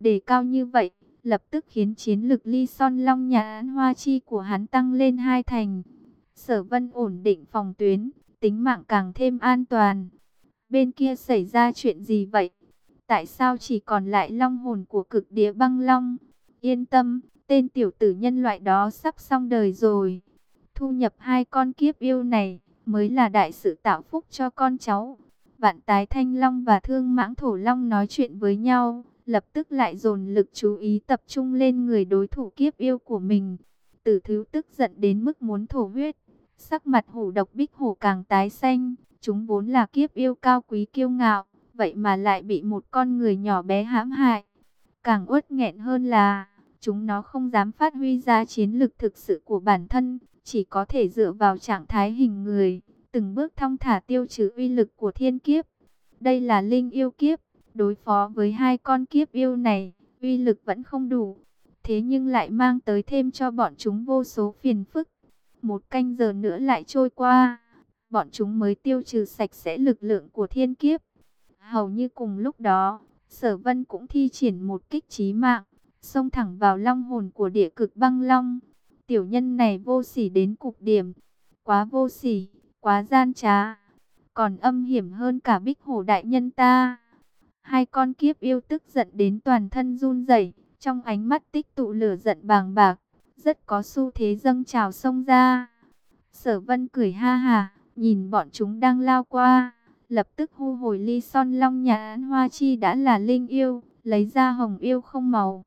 Đề cao như vậy, lập tức khiến chiến lực ly son long nhà án hoa chi của hắn tăng lên hai thành. Sở vân ổn định phòng tuyến, tính mạng càng thêm an toàn. Bên kia xảy ra chuyện gì vậy? Tại sao chỉ còn lại long hồn của cực địa băng long? Yên tâm, tên tiểu tử nhân loại đó sắp xong đời rồi. Thu nhập hai con kiếp yêu này mới là đại sự tạo phúc cho con cháu. Vạn tái thanh long và thương mãng thổ long nói chuyện với nhau, lập tức lại dồn lực chú ý tập trung lên người đối thủ kiếp yêu của mình. Tử thứ tức giận đến mức muốn thổ huyết, sắc mặt hổ độc bích hổ càng tái xanh, chúng vốn là kiếp yêu cao quý kiêu ngạo, vậy mà lại bị một con người nhỏ bé hãm hại. Càng uất nghẹn hơn là, chúng nó không dám phát huy ra chiến lực thực sự của bản thân, chỉ có thể dựa vào trạng thái hình người, từng bước thong thả tiêu trừ uy lực của thiên kiếp. Đây là linh yêu kiếp, đối phó với hai con kiếp yêu này, uy lực vẫn không đủ. Thế nhưng lại mang tới thêm cho bọn chúng vô số phiền phức. Một canh giờ nữa lại trôi qua, bọn chúng mới tiêu trừ sạch sẽ lực lượng của thiên kiếp. Hầu như cùng lúc đó, sở vân cũng thi triển một kích trí mạng, xông thẳng vào long hồn của địa cực băng long. Tiểu nhân này vô sỉ đến cục điểm, quá vô sỉ, quá gian trá, còn âm hiểm hơn cả bích hổ đại nhân ta. Hai con kiếp yêu tức giận đến toàn thân run rẩy, trong ánh mắt tích tụ lửa giận bàng bạc, rất có xu thế dâng trào sông ra. Sở vân cười ha hà, nhìn bọn chúng đang lao qua, lập tức hô hồi ly son long nhà án hoa chi đã là linh yêu, lấy ra hồng yêu không màu.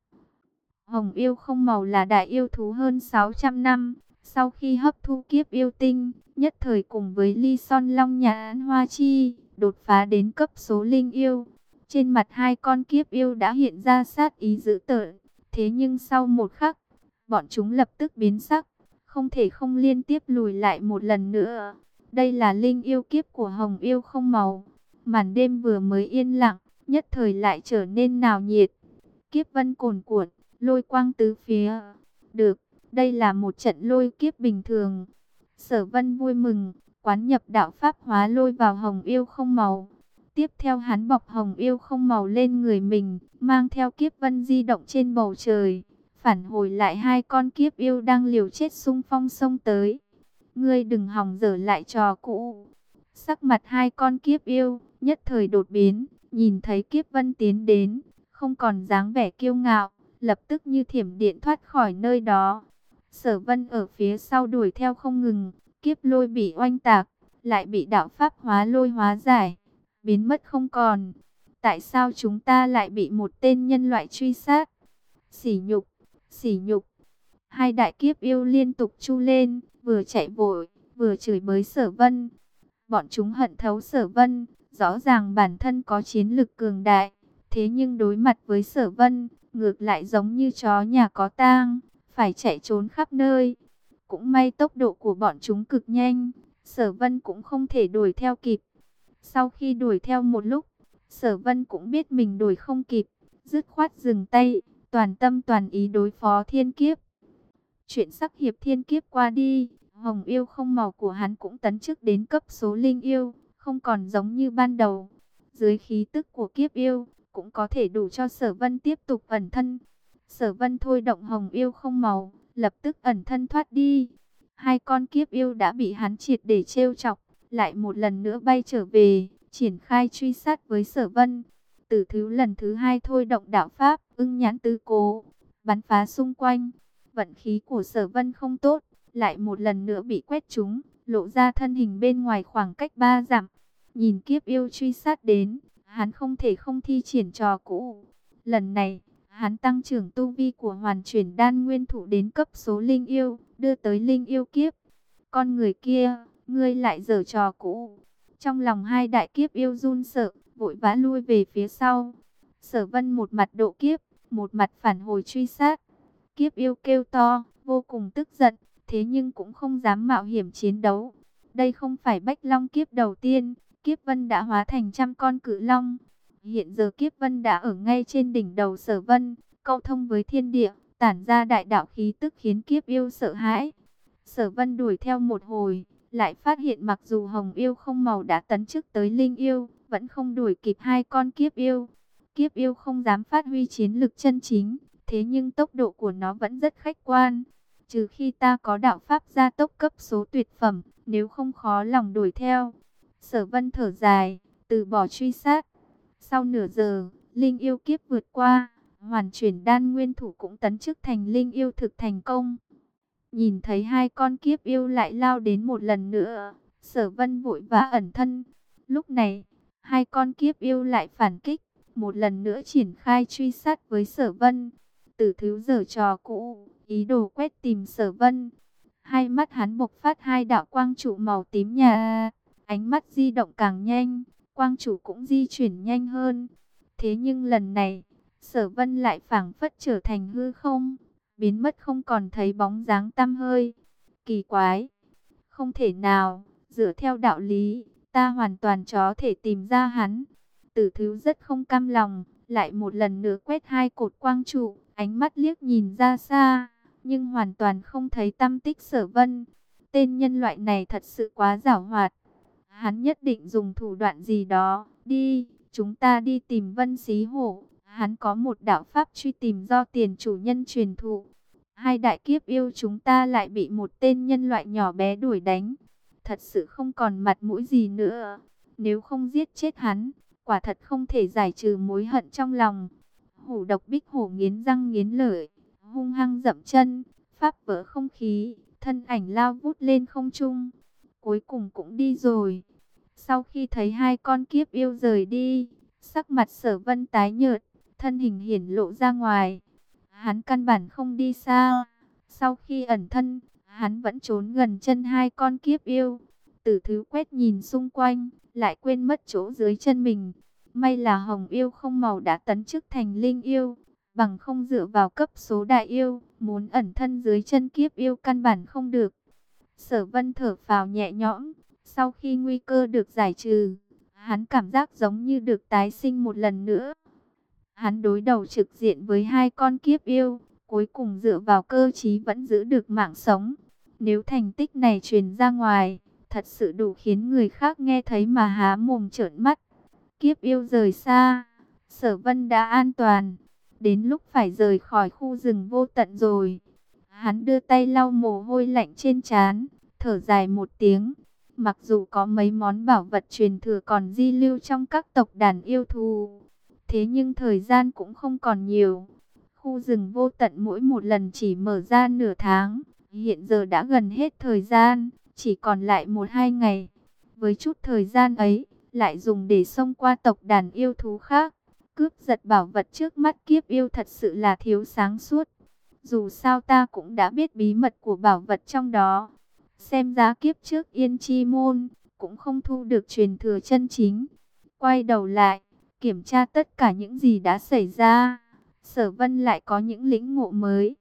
Hồng yêu không màu là đại yêu thú hơn 600 năm, sau khi hấp thu kiếp yêu tinh, nhất thời cùng với ly son long nhà án hoa chi, đột phá đến cấp số linh yêu. Trên mặt hai con kiếp yêu đã hiện ra sát ý dữ tợn, thế nhưng sau một khắc, bọn chúng lập tức biến sắc, không thể không liên tiếp lùi lại một lần nữa. Đây là linh yêu kiếp của hồng yêu không màu. Màn đêm vừa mới yên lặng, nhất thời lại trở nên nào nhiệt. Kiếp vân cồn cuộn, lôi quang tứ phía. Được, đây là một trận lôi kiếp bình thường. Sở vân vui mừng, quán nhập đạo pháp hóa lôi vào hồng yêu không màu. Tiếp theo hắn bọc hồng yêu không màu lên người mình, mang theo kiếp vân di động trên bầu trời. Phản hồi lại hai con kiếp yêu đang liều chết sung phong sông tới. Ngươi đừng hòng dở lại trò cũ. Sắc mặt hai con kiếp yêu, nhất thời đột biến, nhìn thấy kiếp vân tiến đến, không còn dáng vẻ kiêu ngạo, lập tức như thiểm điện thoát khỏi nơi đó. Sở vân ở phía sau đuổi theo không ngừng, kiếp lôi bị oanh tạc, lại bị đạo pháp hóa lôi hóa giải, biến mất không còn. Tại sao chúng ta lại bị một tên nhân loại truy sát? Sỉ nhục, sỉ nhục. Hai đại kiếp yêu liên tục chu lên, vừa chạy vội, vừa chửi bới sở vân. Bọn chúng hận thấu sở vân, rõ ràng bản thân có chiến lực cường đại. Thế nhưng đối mặt với sở vân, ngược lại giống như chó nhà có tang, phải chạy trốn khắp nơi. Cũng may tốc độ của bọn chúng cực nhanh, sở vân cũng không thể đuổi theo kịp. Sau khi đuổi theo một lúc, sở vân cũng biết mình đuổi không kịp, dứt khoát dừng tay, toàn tâm toàn ý đối phó thiên kiếp. Chuyện sắc hiệp thiên kiếp qua đi, hồng yêu không màu của hắn cũng tấn chức đến cấp số linh yêu, không còn giống như ban đầu. Dưới khí tức của kiếp yêu, cũng có thể đủ cho sở vân tiếp tục ẩn thân. Sở vân thôi động hồng yêu không màu, lập tức ẩn thân thoát đi. Hai con kiếp yêu đã bị hắn triệt để trêu chọc, lại một lần nữa bay trở về, triển khai truy sát với sở vân. Tử thứ lần thứ hai thôi động đạo pháp, ưng nhãn tứ cố, bắn phá xung quanh. Vận khí của sở vân không tốt, lại một lần nữa bị quét trúng, lộ ra thân hình bên ngoài khoảng cách ba dặm. Nhìn kiếp yêu truy sát đến, hắn không thể không thi triển trò cũ. Lần này, hắn tăng trưởng tu vi của hoàn chuyển đan nguyên thủ đến cấp số linh yêu, đưa tới linh yêu kiếp. Con người kia, ngươi lại giở trò cũ. Trong lòng hai đại kiếp yêu run sợ, vội vã lui về phía sau. Sở vân một mặt độ kiếp, một mặt phản hồi truy sát. Kiếp yêu kêu to, vô cùng tức giận, thế nhưng cũng không dám mạo hiểm chiến đấu. Đây không phải bách long kiếp đầu tiên, kiếp vân đã hóa thành trăm con cự long. Hiện giờ kiếp vân đã ở ngay trên đỉnh đầu sở vân, câu thông với thiên địa, tản ra đại đạo khí tức khiến kiếp yêu sợ hãi. Sở vân đuổi theo một hồi, lại phát hiện mặc dù hồng yêu không màu đã tấn chức tới linh yêu, vẫn không đuổi kịp hai con kiếp yêu. Kiếp yêu không dám phát huy chiến lực chân chính, thế nhưng tốc độ của nó vẫn rất khách quan. Trừ khi ta có đạo pháp gia tốc cấp số tuyệt phẩm, nếu không khó lòng đuổi theo. Sở vân thở dài, từ bỏ truy sát. Sau nửa giờ, linh yêu kiếp vượt qua, hoàn chuyển đan nguyên thủ cũng tấn chức thành linh yêu thực thành công. Nhìn thấy hai con kiếp yêu lại lao đến một lần nữa, sở vân vội vã ẩn thân. Lúc này, hai con kiếp yêu lại phản kích, một lần nữa triển khai truy sát với sở vân. Tử thiếu giờ trò cũ, ý đồ quét tìm sở vân. Hai mắt hắn bộc phát hai đạo quang trụ màu tím nhà, ánh mắt di động càng nhanh, quang trụ cũng di chuyển nhanh hơn. Thế nhưng lần này, sở vân lại phảng phất trở thành hư không, biến mất không còn thấy bóng dáng tăm hơi. Kỳ quái, không thể nào, dựa theo đạo lý, ta hoàn toàn có thể tìm ra hắn. Tử thứ rất không cam lòng, lại một lần nữa quét hai cột quang trụ, ánh mắt liếc nhìn ra xa, nhưng hoàn toàn không thấy tâm tích sở vân. Tên nhân loại này thật sự quá giảo hoạt. Hắn nhất định dùng thủ đoạn gì đó. Đi, chúng ta đi tìm vân xí hổ. Hắn có một đạo pháp truy tìm do tiền chủ nhân truyền thụ. Hai đại kiếp yêu chúng ta lại bị một tên nhân loại nhỏ bé đuổi đánh. Thật sự không còn mặt mũi gì nữa. Nếu không giết chết hắn, quả thật không thể giải trừ mối hận trong lòng. Hổ độc bích hổ nghiến răng nghiến lợi, hung hăng dậm chân, pháp vỡ không khí, thân ảnh lao vút lên không trung. Cuối cùng cũng đi rồi. Sau khi thấy hai con kiếp yêu rời đi, sắc mặt sở vân tái nhợt, thân hình hiển lộ ra ngoài. Hắn căn bản không đi xa. Sau khi ẩn thân, hắn vẫn trốn gần chân hai con kiếp yêu. Tử thứ quét nhìn xung quanh, lại quên mất chỗ dưới chân mình. May là hồng yêu không màu đã tấn chức thành linh yêu, bằng không dựa vào cấp số đại yêu, muốn ẩn thân dưới chân kiếp yêu căn bản không được. Sở vân thở phào nhẹ nhõm, sau khi nguy cơ được giải trừ, hắn cảm giác giống như được tái sinh một lần nữa. Hắn đối đầu trực diện với hai con kiếp yêu, cuối cùng dựa vào cơ trí vẫn giữ được mạng sống. Nếu thành tích này truyền ra ngoài, thật sự đủ khiến người khác nghe thấy mà há mồm trợn mắt. Kiếp yêu rời xa, sở vân đã an toàn, đến lúc phải rời khỏi khu rừng vô tận rồi. Hắn đưa tay lau mồ hôi lạnh trên trán, thở dài một tiếng. Mặc dù có mấy món bảo vật truyền thừa còn di lưu trong các tộc đàn yêu thù, thế nhưng thời gian cũng không còn nhiều. Khu rừng vô tận mỗi một lần chỉ mở ra nửa tháng, hiện giờ đã gần hết thời gian, chỉ còn lại một hai ngày. Với chút thời gian ấy, lại dùng để xông qua tộc đàn yêu thú khác. Cướp giật bảo vật trước mắt kiếp yêu thật sự là thiếu sáng suốt. Dù sao ta cũng đã biết bí mật của bảo vật trong đó. Xem giá kiếp trước yên chi môn, cũng không thu được truyền thừa chân chính. Quay đầu lại, kiểm tra tất cả những gì đã xảy ra. Sở vân lại có những lĩnh ngộ mới.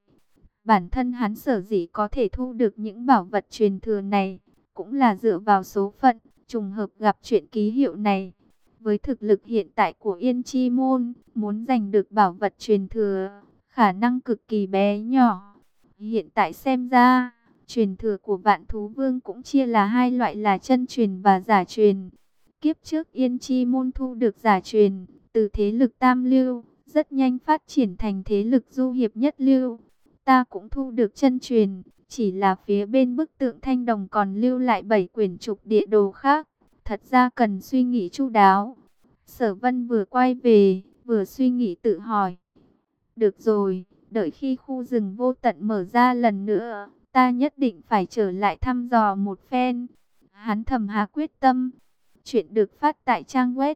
Bản thân hắn sở dĩ có thể thu được những bảo vật truyền thừa này, cũng là dựa vào số phận, trùng hợp gặp chuyện ký hiệu này. Với thực lực hiện tại của Yên Chi Môn, muốn giành được bảo vật truyền thừa, khả năng cực kỳ bé nhỏ. Hiện tại xem ra, truyền thừa của vạn thú vương cũng chia là hai loại là chân truyền và giả truyền. Kiếp trước Yên Chi Môn thu được giả truyền, từ thế lực tam lưu, rất nhanh phát triển thành thế lực du hiệp nhất lưu. Ta cũng thu được chân truyền, chỉ là phía bên bức tượng thanh đồng còn lưu lại bảy quyển trục địa đồ khác. Thật ra cần suy nghĩ chu đáo. Sở vân vừa quay về, vừa suy nghĩ tự hỏi. Được rồi, đợi khi khu rừng vô tận mở ra lần nữa, ta nhất định phải trở lại thăm dò một phen. Hắn thầm hà quyết tâm. Chuyện được phát tại trang web.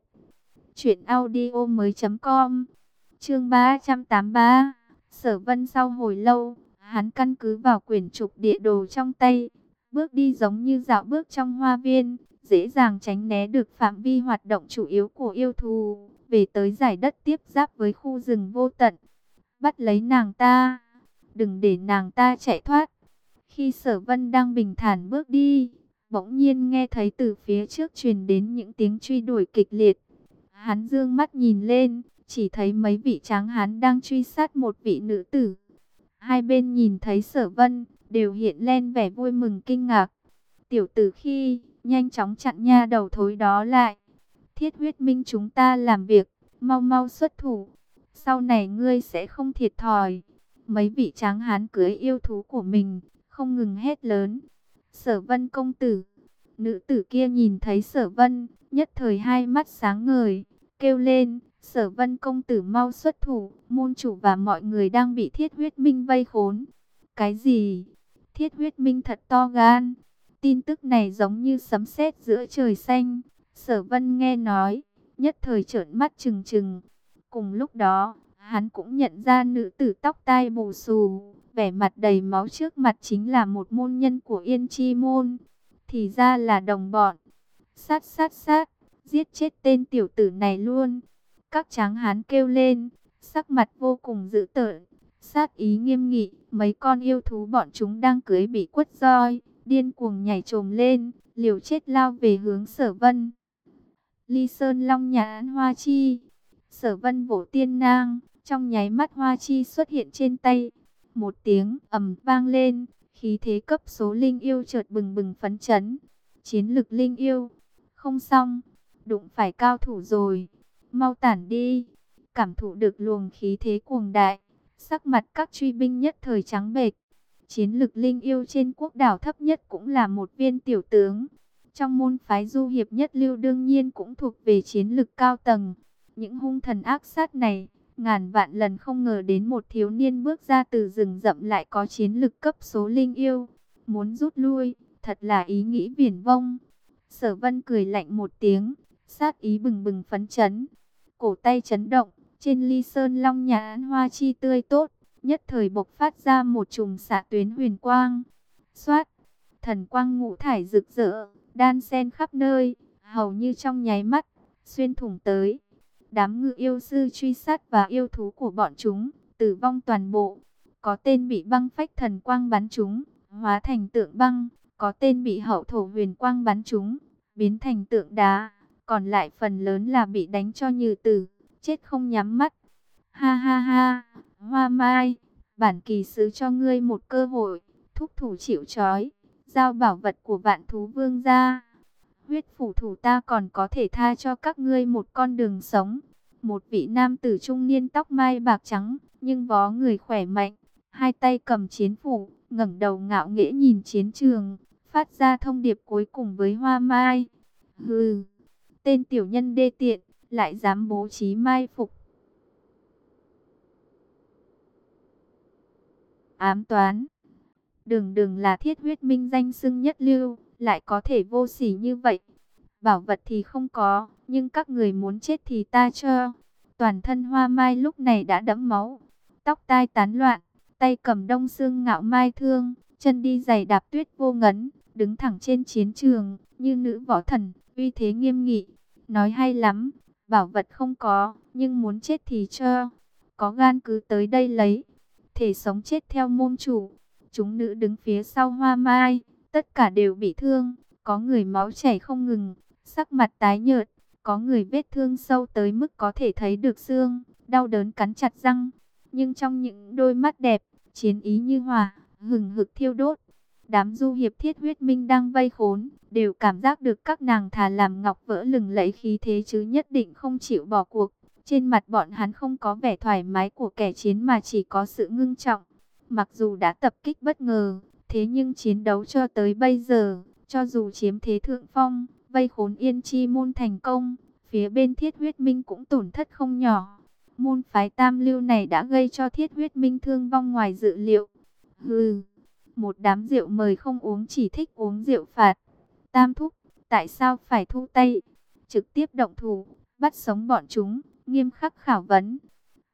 Chuyện audio mới.com Chương 383 Sở vân sau hồi lâu, hắn căn cứ vào quyển trục địa đồ trong tay, bước đi giống như dạo bước trong hoa viên, dễ dàng tránh né được phạm vi hoạt động chủ yếu của yêu thù, về tới giải đất tiếp giáp với khu rừng vô tận. Bắt lấy nàng ta, đừng để nàng ta chạy thoát. Khi sở vân đang bình thản bước đi, bỗng nhiên nghe thấy từ phía trước truyền đến những tiếng truy đuổi kịch liệt. Hắn dương mắt nhìn lên, chỉ thấy mấy vị tráng hán đang truy sát một vị nữ tử. Hai bên nhìn thấy sở vân, đều hiện lên vẻ vui mừng kinh ngạc. Tiểu tử khi, nhanh chóng chặn nha đầu thối đó lại. Thiết huyết minh chúng ta làm việc, mau mau xuất thủ. Sau này ngươi sẽ không thiệt thòi. Mấy vị tráng hán cưới yêu thú của mình, không ngừng hét lớn. Sở vân công tử. Nữ tử kia nhìn thấy sở vân, nhất thời hai mắt sáng ngời, kêu lên. Sở vân công tử mau xuất thủ, môn chủ và mọi người đang bị thiết huyết minh vây khốn. Cái gì? Thiết huyết minh thật to gan. Tin tức này giống như sấm sét giữa trời xanh. Sở vân nghe nói, nhất thời trợn mắt trừng trừng. Cùng lúc đó, hắn cũng nhận ra nữ tử tóc tai bù xù, vẻ mặt đầy máu trước mặt chính là một môn nhân của Yên Chi Môn. Thì ra là đồng bọn. Sát sát sát, giết chết tên tiểu tử này luôn. Các tráng hán kêu lên, sắc mặt vô cùng dữ tợn, sát ý nghiêm nghị. Mấy con yêu thú bọn chúng đang cưới bị quất roi, điên cuồng nhảy trồm lên, liều chết lao về hướng sở vân. Ly Sơn Long Nhãn Hoa Chi Sở vân vỗ tiên nang, trong nháy mắt Hoa Chi xuất hiện trên tay. Một tiếng ầm vang lên, khí thế cấp số linh yêu chợt bừng bừng phấn chấn. Chiến lực linh yêu, không xong, đụng phải cao thủ rồi, mau tản đi. Cảm thụ được luồng khí thế cuồng đại, sắc mặt các truy binh nhất thời trắng bệch. Chiến lực linh yêu trên quốc đảo thấp nhất cũng là một viên tiểu tướng. Trong môn phái du hiệp nhất lưu đương nhiên cũng thuộc về chiến lực cao tầng. Những hung thần ác sát này, ngàn vạn lần không ngờ đến một thiếu niên bước ra từ rừng rậm lại có chiến lực cấp số linh yêu. Muốn rút lui, thật là ý nghĩ viển vông. Sở vân cười lạnh một tiếng, sát ý bừng bừng phấn chấn. Cổ tay chấn động, trên ly sơn long nhà án hoa chi tươi tốt, nhất thời bộc phát ra một chùm xạ tuyến huyền quang. Xoát, thần quang ngũ thải rực rỡ, đan sen khắp nơi, hầu như trong nháy mắt, xuyên thủng tới. Đám ngự yêu sư truy sát và yêu thú của bọn chúng, tử vong toàn bộ. Có tên bị băng phách thần quang bắn chúng, hóa thành tượng băng. Có tên bị hậu thổ huyền quang bắn chúng, biến thành tượng đá. Còn lại phần lớn là bị đánh cho như tử, chết không nhắm mắt. Ha ha ha, hoa mai, bản kỳ sứ cho ngươi một cơ hội, thúc thủ chịu trói, giao bảo vật của vạn thú vương ra huyết phủ thủ ta còn có thể tha cho các ngươi một con đường sống. Một vị nam tử trung niên tóc mai bạc trắng, nhưng vó người khỏe mạnh, hai tay cầm chiến phủ, ngẩng đầu ngạo nghễ nhìn chiến trường, phát ra thông điệp cuối cùng với hoa mai. Hừ, tên tiểu nhân đê tiện, lại dám bố trí mai phục. Ám toán Đường đường là thiết huyết minh danh xưng nhất lưu lại có thể vô sỉ như vậy. Bảo vật thì không có, nhưng các người muốn chết thì ta cho. Toàn thân hoa mai lúc này đã đẫm máu, tóc tai tán loạn, tay cầm đông xương ngạo mai thương, chân đi giày đạp tuyết vô ngấn, đứng thẳng trên chiến trường, như nữ võ thần, uy thế nghiêm nghị. Nói hay lắm, bảo vật không có, nhưng muốn chết thì cho. Có gan cứ tới đây lấy, thể sống chết theo môn chủ. Chúng nữ đứng phía sau hoa mai, Tất cả đều bị thương, có người máu chảy không ngừng, sắc mặt tái nhợt, có người vết thương sâu tới mức có thể thấy được xương, đau đớn cắn chặt răng. Nhưng trong những đôi mắt đẹp, chiến ý như hòa, hừng hực thiêu đốt. Đám du hiệp thiết huyết minh đang vây khốn, đều cảm giác được các nàng thà làm ngọc vỡ lừng lấy khí thế chứ nhất định không chịu bỏ cuộc. Trên mặt bọn hắn không có vẻ thoải mái của kẻ chiến mà chỉ có sự ngưng trọng. Mặc dù đã tập kích bất ngờ, Thế nhưng chiến đấu cho tới bây giờ, cho dù chiếm thế thượng phong, vây khốn yên chi môn thành công, phía bên thiết huyết minh cũng tổn thất không nhỏ. Môn phái tam lưu này đã gây cho thiết huyết minh thương vong ngoài dự liệu. Hừ, một đám rượu mời không uống chỉ thích uống rượu phạt. Tam thúc, tại sao phải thu tay? Trực tiếp động thủ, bắt sống bọn chúng, nghiêm khắc khảo vấn.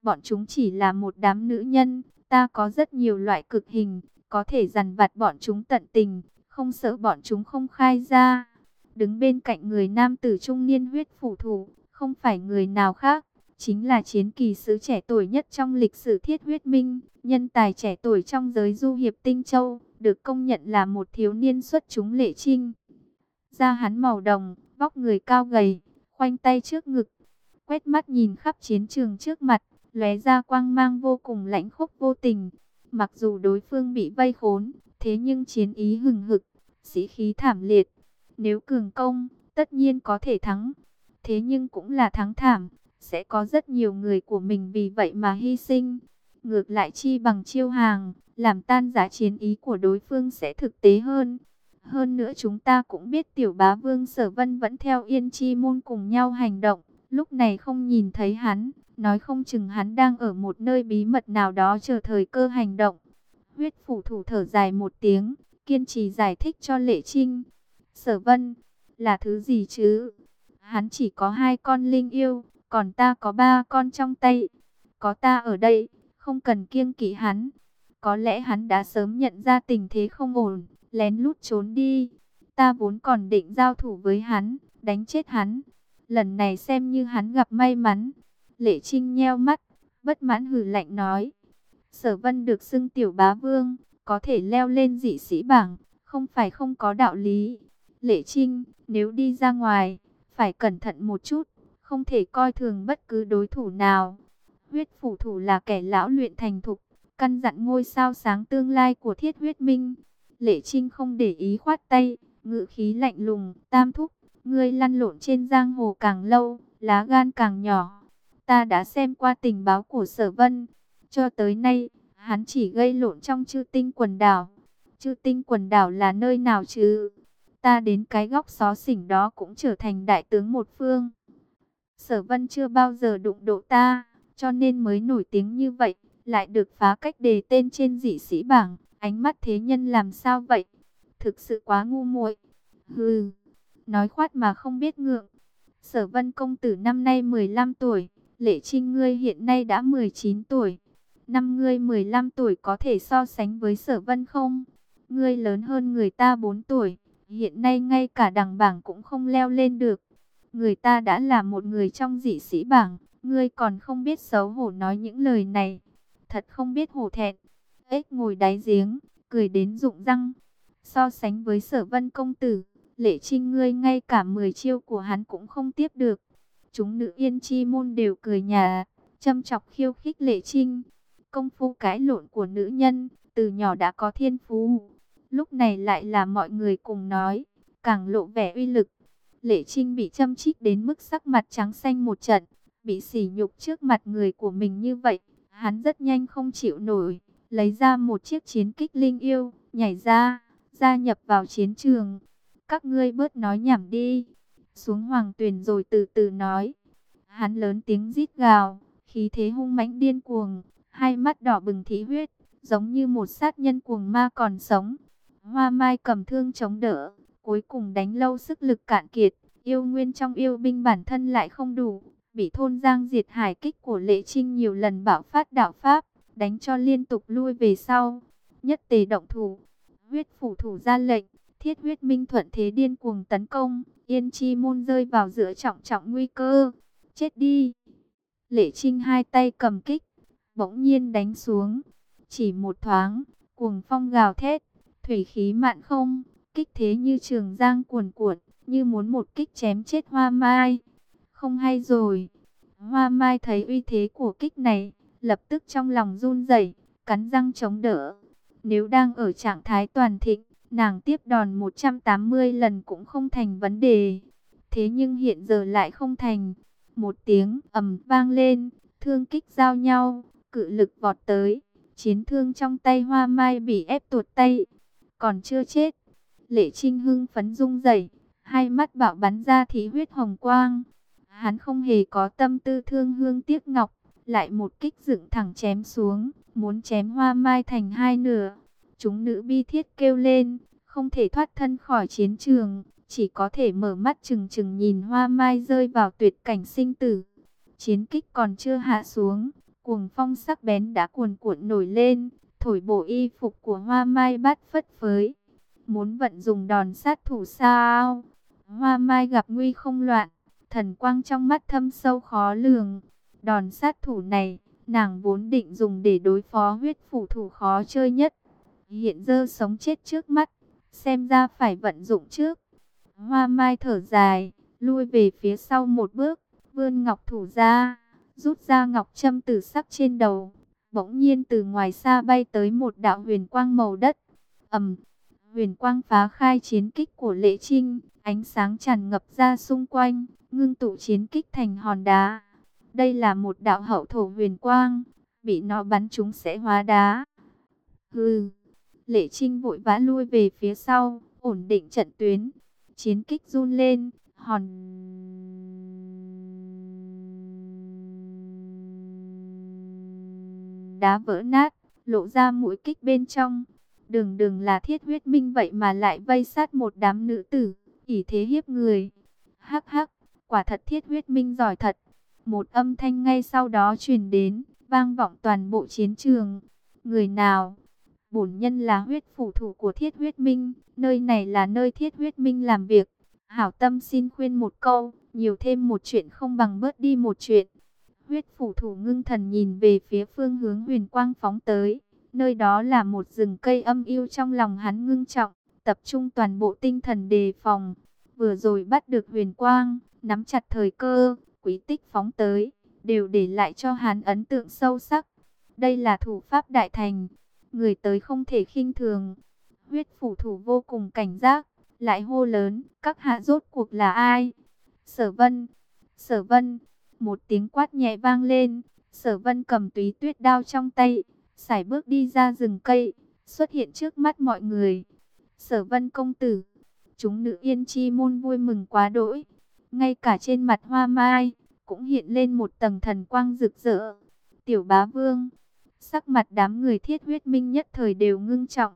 Bọn chúng chỉ là một đám nữ nhân, ta có rất nhiều loại cực hình, có thể dằn vặt bọn chúng tận tình, không sợ bọn chúng không khai ra. Đứng bên cạnh người nam tử trung niên huyết phủ thủ, không phải người nào khác, chính là chiến kỳ sứ trẻ tuổi nhất trong lịch sử thiết huyết minh, nhân tài trẻ tuổi trong giới du hiệp Tinh Châu, được công nhận là một thiếu niên xuất chúng lệ trinh. Da hắn màu đồng, vóc người cao gầy, khoanh tay trước ngực, quét mắt nhìn khắp chiến trường trước mặt, lóe ra quang mang vô cùng lãnh khốc vô tình, Mặc dù đối phương bị vây khốn, thế nhưng chiến ý hừng hực, sĩ khí thảm liệt. Nếu cường công, tất nhiên có thể thắng. Thế nhưng cũng là thắng thảm, sẽ có rất nhiều người của mình vì vậy mà hy sinh. Ngược lại chi bằng chiêu hàng, làm tan giá chiến ý của đối phương sẽ thực tế hơn. Hơn nữa chúng ta cũng biết tiểu bá vương sở vân vẫn theo yên chi môn cùng nhau hành động. Lúc này không nhìn thấy hắn, nói không chừng hắn đang ở một nơi bí mật nào đó chờ thời cơ hành động. Huyết phủ thủ thở dài một tiếng, kiên trì giải thích cho Lệ Trinh. Sở vân, là thứ gì chứ? Hắn chỉ có hai con linh yêu, còn ta có ba con trong tay. Có ta ở đây, không cần kiêng kỵ hắn. Có lẽ hắn đã sớm nhận ra tình thế không ổn, lén lút trốn đi. Ta vốn còn định giao thủ với hắn, đánh chết hắn. Lần này xem như hắn gặp may mắn. Lệ Trinh nheo mắt, bất mãn hừ lạnh nói. Sở vân được xưng tiểu bá vương, có thể leo lên dị sĩ bảng, không phải không có đạo lý. Lệ Trinh, nếu đi ra ngoài, phải cẩn thận một chút, không thể coi thường bất cứ đối thủ nào. Huyết phủ thủ là kẻ lão luyện thành thục, căn dặn ngôi sao sáng tương lai của thiết huyết minh. Lệ Trinh không để ý khoát tay, ngự khí lạnh lùng, tam thúc, ngươi lăn lộn trên giang hồ càng lâu, lá gan càng nhỏ. Ta đã xem qua tình báo của sở vân, cho tới nay, hắn chỉ gây lộn trong chư tinh quần đảo. Chư tinh quần đảo là nơi nào chứ? Ta đến cái góc xó xỉnh đó cũng trở thành đại tướng một phương. Sở vân chưa bao giờ đụng độ ta, cho nên mới nổi tiếng như vậy, lại được phá cách đề tên trên dị sĩ bảng. Ánh mắt thế nhân làm sao vậy? Thực sự quá ngu muội. Hừ, nói khoát mà không biết ngượng. Sở vân công tử năm nay 15 tuổi, lệ trinh ngươi hiện nay đã 19 tuổi. Năm ngươi 15 tuổi có thể so sánh với sở vân không? Ngươi lớn hơn người ta 4 tuổi, hiện nay ngay cả đằng bảng cũng không leo lên được. Người ta đã là một người trong dị sĩ bảng, ngươi còn không biết xấu hổ nói những lời này. Thật không biết hổ thẹn. Ếch ngồi đáy giếng, cười đến rụng răng. So sánh với sở vân công tử, lệ trinh ngươi ngay cả 10 chiêu của hắn cũng không tiếp được. Chúng nữ yên chi môn đều cười nhà, châm chọc khiêu khích lệ trinh. Công phu cãi lộn của nữ nhân, từ nhỏ đã có thiên phú. Lúc này lại là mọi người cùng nói, càng lộ vẻ uy lực. Lệ Trinh bị châm chích đến mức sắc mặt trắng xanh một trận, bị sỉ nhục trước mặt người của mình như vậy, hắn rất nhanh không chịu nổi, lấy ra một chiếc chiến kích linh yêu, nhảy ra, gia nhập vào chiến trường. Các ngươi bớt nói nhảm đi, xuống hoàng tuyền rồi từ từ nói. Hắn lớn tiếng rít gào, khí thế hung mãnh điên cuồng, hai mắt đỏ bừng thí huyết, giống như một sát nhân cuồng ma còn sống. Hoa Mai cầm thương chống đỡ, cuối cùng đánh lâu sức lực cạn kiệt, yêu nguyên trong yêu binh bản thân lại không đủ, bị thôn giang diệt hải kích của Lệ Trinh nhiều lần bảo phát đạo Pháp, đánh cho liên tục lui về sau. Nhất tề động thủ, huyết phủ thủ ra lệnh, thiết huyết minh thuận thế điên cuồng tấn công, yên chi môn rơi vào giữa trọng trọng nguy cơ, chết đi. Lệ Trinh hai tay cầm kích, bỗng nhiên đánh xuống, chỉ một thoáng, cuồng phong gào thét, thủy khí mạn không, kích thế như trường giang cuồn cuộn, như muốn một kích chém chết hoa mai. Không hay rồi, hoa mai thấy uy thế của kích này, lập tức trong lòng run rẩy, cắn răng chống đỡ. Nếu đang ở trạng thái toàn thịnh, nàng tiếp đòn 180 lần cũng không thành vấn đề. Thế nhưng hiện giờ lại không thành. Một tiếng ầm vang lên, thương kích giao nhau, cự lực vọt tới. Chiến thương trong tay hoa mai bị ép tuột tay, còn chưa chết. Lệ Trinh hưng phấn rung rẩy, hai mắt bạo bắn ra thí huyết hồng quang. Hắn không hề có tâm tư thương hương tiếc ngọc, lại một kích dựng thẳng chém xuống, muốn chém hoa mai thành hai nửa. Chúng nữ bi thiết kêu lên, không thể thoát thân khỏi chiến trường, chỉ có thể mở mắt chừng chừng nhìn hoa mai rơi vào tuyệt cảnh sinh tử. Chiến kích còn chưa hạ xuống, cuồng phong sắc bén đã cuồn cuộn nổi lên, thổi bộ y phục của hoa mai bát phất phới. Muốn vận dùng đòn sát thủ sao? Hoa mai gặp nguy không loạn, thần quang trong mắt thâm sâu khó lường. Đòn sát thủ này, nàng vốn định dùng để đối phó huyết phủ thủ khó chơi nhất. Hiện giờ sống chết trước mắt, xem ra phải vận dụng trước. Hoa mai thở dài, lui về phía sau một bước, vươn ngọc thủ ra, rút ra ngọc châm tử sắc trên đầu. Bỗng nhiên từ ngoài xa bay tới một đạo huyền quang màu đất. ầm, huyền quang phá khai chiến kích của lệ trinh, ánh sáng tràn ngập ra xung quanh, ngưng tụ chiến kích thành hòn đá. Đây là một đạo hậu thổ huyền quang, bị nó bắn chúng sẽ hóa đá. Hừ, Lệ Trinh vội vã lui về phía sau, ổn định trận tuyến. Chiến kích run lên, hòn đá vỡ nát, lộ ra mũi kích bên trong. Đường đường là thiết huyết minh vậy mà lại vây sát một đám nữ tử, ỉ thế hiếp người. Hắc hắc, quả thật thiết huyết minh giỏi thật. Một âm thanh ngay sau đó truyền đến, vang vọng toàn bộ chiến trường. Người nào? Bổn nhân là huyết phủ thủ của thiết huyết minh, nơi này là nơi thiết huyết minh làm việc. Hảo tâm xin khuyên một câu, nhiều thêm một chuyện không bằng bớt đi một chuyện. Huyết phủ thủ ngưng thần nhìn về phía phương hướng huyền quang phóng tới. Nơi đó là một rừng cây âm yêu trong lòng hắn ngưng trọng, tập trung toàn bộ tinh thần đề phòng. Vừa rồi bắt được huyền quang, nắm chặt thời cơ, quý tích phóng tới, đều để lại cho hắn ấn tượng sâu sắc. Đây là thủ pháp đại thành, người tới không thể khinh thường. Huyết phủ thủ vô cùng cảnh giác, lại hô lớn, các hạ rốt cuộc là ai? Sở vân, sở vân, một tiếng quát nhẹ vang lên, sở vân cầm túy tuyết đao trong tay, sải bước đi ra rừng cây, xuất hiện trước mắt mọi người. Sở vân công tử, chúng nữ yên chi môn vui mừng quá đỗi, ngay cả trên mặt hoa mai, cũng hiện lên một tầng thần quang rực rỡ. Tiểu bá vương, sắc mặt đám người thiết huyết minh nhất thời đều ngưng trọng.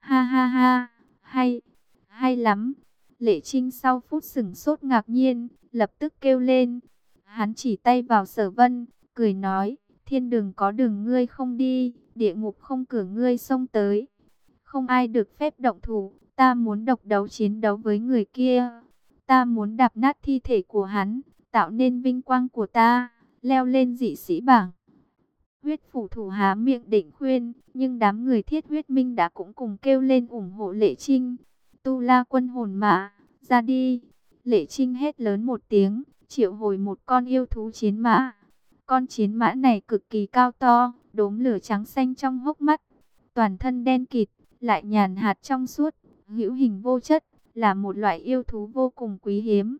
Ha ha ha, hay, hay lắm. Lệ Trinh sau phút sửng sốt ngạc nhiên, lập tức kêu lên. Hắn chỉ tay vào sở vân, cười nói, thiên đường có đường ngươi không đi, địa ngục không cửa ngươi xông tới. Không ai được phép động thủ, ta muốn độc đấu chiến đấu với người kia. Ta muốn đạp nát thi thể của hắn, tạo nên vinh quang của ta, leo lên dị sĩ bảng. Huyết phủ thủ há miệng định khuyên, nhưng đám người thiết huyết minh đã cũng cùng kêu lên ủng hộ Lệ Trinh. Tu la quân hồn mã, ra đi. Lệ Trinh hét lớn một tiếng, triệu hồi một con yêu thú chiến mã. Con chiến mã này cực kỳ cao to, đốm lửa trắng xanh trong hốc mắt. Toàn thân đen kịt, lại nhàn hạt trong suốt, hữu hình vô chất, là một loại yêu thú vô cùng quý hiếm.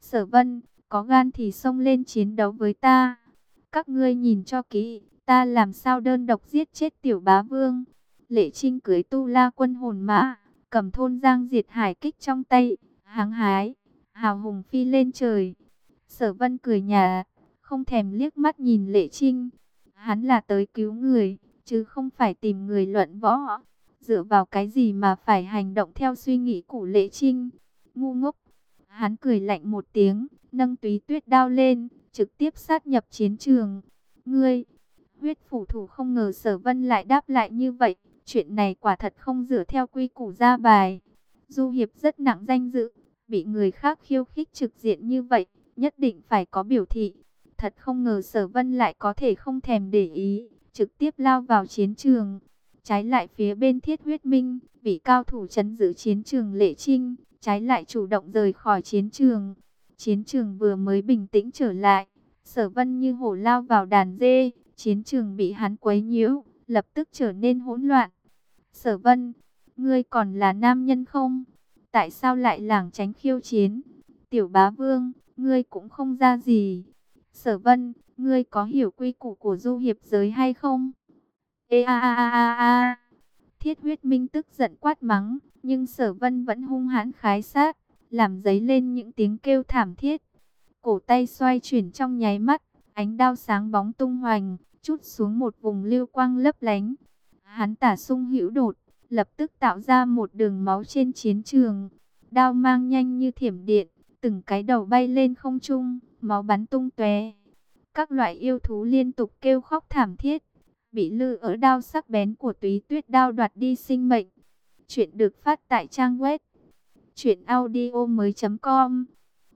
Sở vân, có gan thì xông lên chiến đấu với ta. Các ngươi nhìn cho kỹ, ta làm sao đơn độc giết chết tiểu bá vương. Lệ Trinh cưới tu la quân hồn mã, cầm thôn giang diệt hải kích trong tay, háng hái, hào hùng phi lên trời. Sở vân cười nhà, không thèm liếc mắt nhìn Lệ Trinh. Hắn là tới cứu người, chứ không phải tìm người luận võ. Dựa vào cái gì mà phải hành động theo suy nghĩ của Lệ Trinh? Ngu ngốc. Hắn cười lạnh một tiếng, nâng túy tuyết đao lên, trực tiếp sát nhập chiến trường. Ngươi, huyết phủ thủ không ngờ sở vân lại đáp lại như vậy. Chuyện này quả thật không dựa theo quy củ ra bài. Du Hiệp rất nặng danh dự, bị người khác khiêu khích trực diện như vậy, nhất định phải có biểu thị. Thật không ngờ sở vân lại có thể không thèm để ý, trực tiếp lao vào chiến trường. Trái lại phía bên thiết huyết minh, vị cao thủ chấn giữ chiến trường lệ trinh, trái lại chủ động rời khỏi chiến trường. Chiến trường vừa mới bình tĩnh trở lại, sở vân như hổ lao vào đàn dê, chiến trường bị hắn quấy nhiễu, lập tức trở nên hỗn loạn. Sở vân, ngươi còn là nam nhân không? Tại sao lại lảng tránh khiêu chiến? Tiểu bá vương, ngươi cũng không ra gì. Sở vân, ngươi có hiểu quy củ của du hiệp giới hay không? Ê a a a a a. Thiết huyết minh tức giận quát mắng, nhưng sở vân vẫn hung hãn khái sát, làm giấy lên những tiếng kêu thảm thiết. Cổ tay xoay chuyển trong nháy mắt, ánh đao sáng bóng tung hoành, chút xuống một vùng lưu quang lấp lánh. Hắn tả sung hữu đột, lập tức tạo ra một đường máu trên chiến trường. Đao mang nhanh như thiểm điện, từng cái đầu bay lên không trung, máu bắn tung tóe. Các loại yêu thú liên tục kêu khóc thảm thiết, bị lư ở đao sắc bén của túy tuyết đao đoạt đi sinh mệnh. Chuyện được phát tại trang web truyệnaudiomoi.com.